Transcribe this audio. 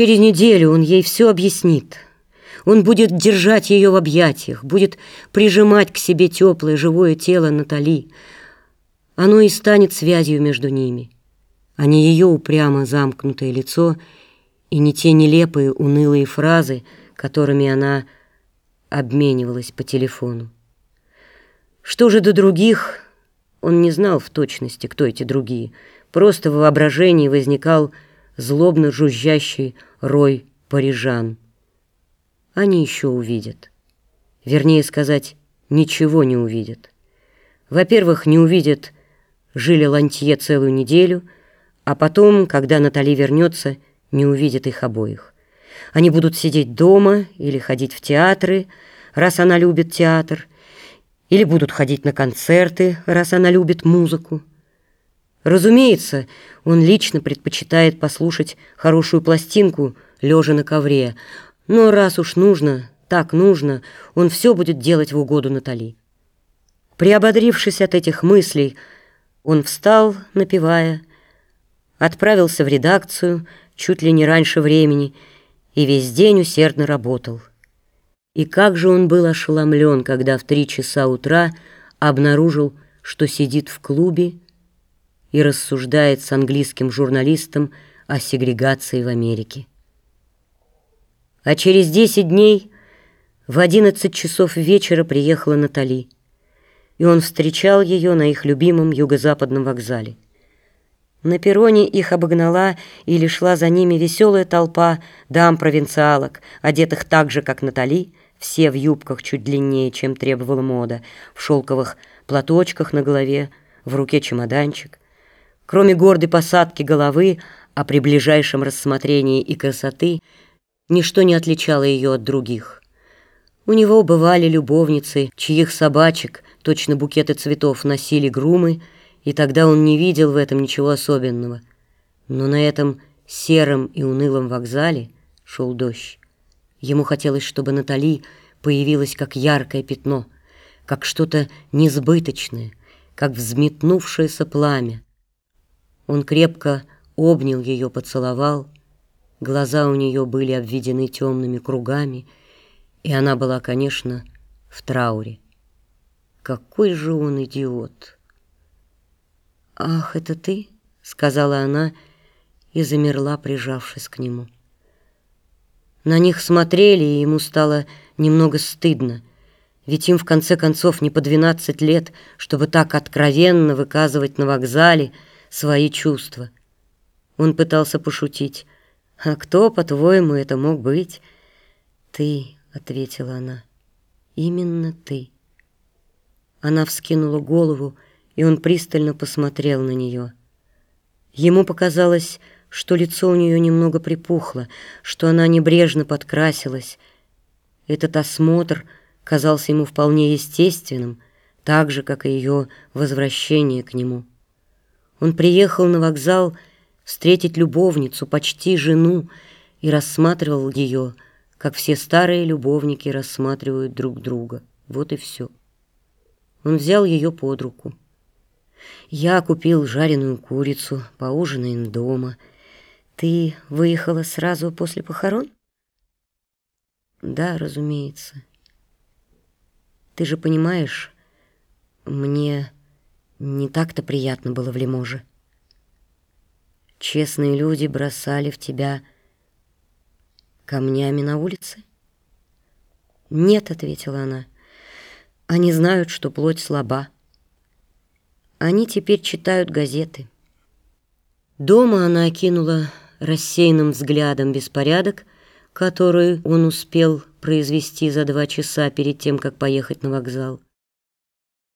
через неделю он ей все объяснит. Он будет держать ее в объятиях, будет прижимать к себе теплое живое тело Натали. Оно и станет связью между ними, а не ее упрямо замкнутое лицо и не те нелепые унылые фразы, которыми она обменивалась по телефону. Что же до других, он не знал в точности, кто эти другие. Просто в воображении возникал злобно жужжащий рой парижан. Они еще увидят. Вернее сказать, ничего не увидят. Во-первых, не увидят жили Лантье целую неделю, а потом, когда Натали вернется, не увидят их обоих. Они будут сидеть дома или ходить в театры, раз она любит театр, или будут ходить на концерты, раз она любит музыку. Разумеется, он лично предпочитает послушать хорошую пластинку, лежа на ковре, но раз уж нужно, так нужно, он все будет делать в угоду Натали. Приободрившись от этих мыслей, он встал, напевая, отправился в редакцию чуть ли не раньше времени и весь день усердно работал. И как же он был ошеломлен, когда в три часа утра обнаружил, что сидит в клубе и рассуждает с английским журналистом о сегрегации в Америке. А через десять дней в одиннадцать часов вечера приехала Натали, и он встречал ее на их любимом юго-западном вокзале. На перроне их обогнала или шла за ними веселая толпа дам-провинциалок, одетых так же, как Натали, все в юбках чуть длиннее, чем требовала мода, в шелковых платочках на голове, в руке чемоданчик. Кроме гордой посадки головы, а при ближайшем рассмотрении и красоты, ничто не отличало ее от других. У него бывали любовницы, чьих собачек, точно букеты цветов, носили грумы, и тогда он не видел в этом ничего особенного. Но на этом сером и унылом вокзале шел дождь. Ему хотелось, чтобы Натали появилась как яркое пятно, как что-то несбыточное, как взметнувшееся пламя. Он крепко обнял ее, поцеловал. Глаза у нее были обведены темными кругами, и она была, конечно, в трауре. Какой же он идиот! «Ах, это ты?» — сказала она и замерла, прижавшись к нему. На них смотрели, и ему стало немного стыдно, ведь им в конце концов не по двенадцать лет, чтобы так откровенно выказывать на вокзале свои чувства. Он пытался пошутить. «А кто, по-твоему, это мог быть?» «Ты», — ответила она, — «именно ты». Она вскинула голову, и он пристально посмотрел на нее. Ему показалось, что лицо у нее немного припухло, что она небрежно подкрасилась. Этот осмотр казался ему вполне естественным, так же, как и ее возвращение к нему. Он приехал на вокзал встретить любовницу, почти жену, и рассматривал ее, как все старые любовники рассматривают друг друга. Вот и все. Он взял ее под руку. «Я купил жареную курицу, поужинаем дома», ты выехала сразу после похорон? Да, разумеется. Ты же понимаешь, мне не так-то приятно было в Лиможе. Честные люди бросали в тебя камнями на улице? Нет, ответила она. Они знают, что плоть слаба. Они теперь читают газеты. Дома она окинула рассеянным взглядом беспорядок, который он успел произвести за два часа перед тем, как поехать на вокзал.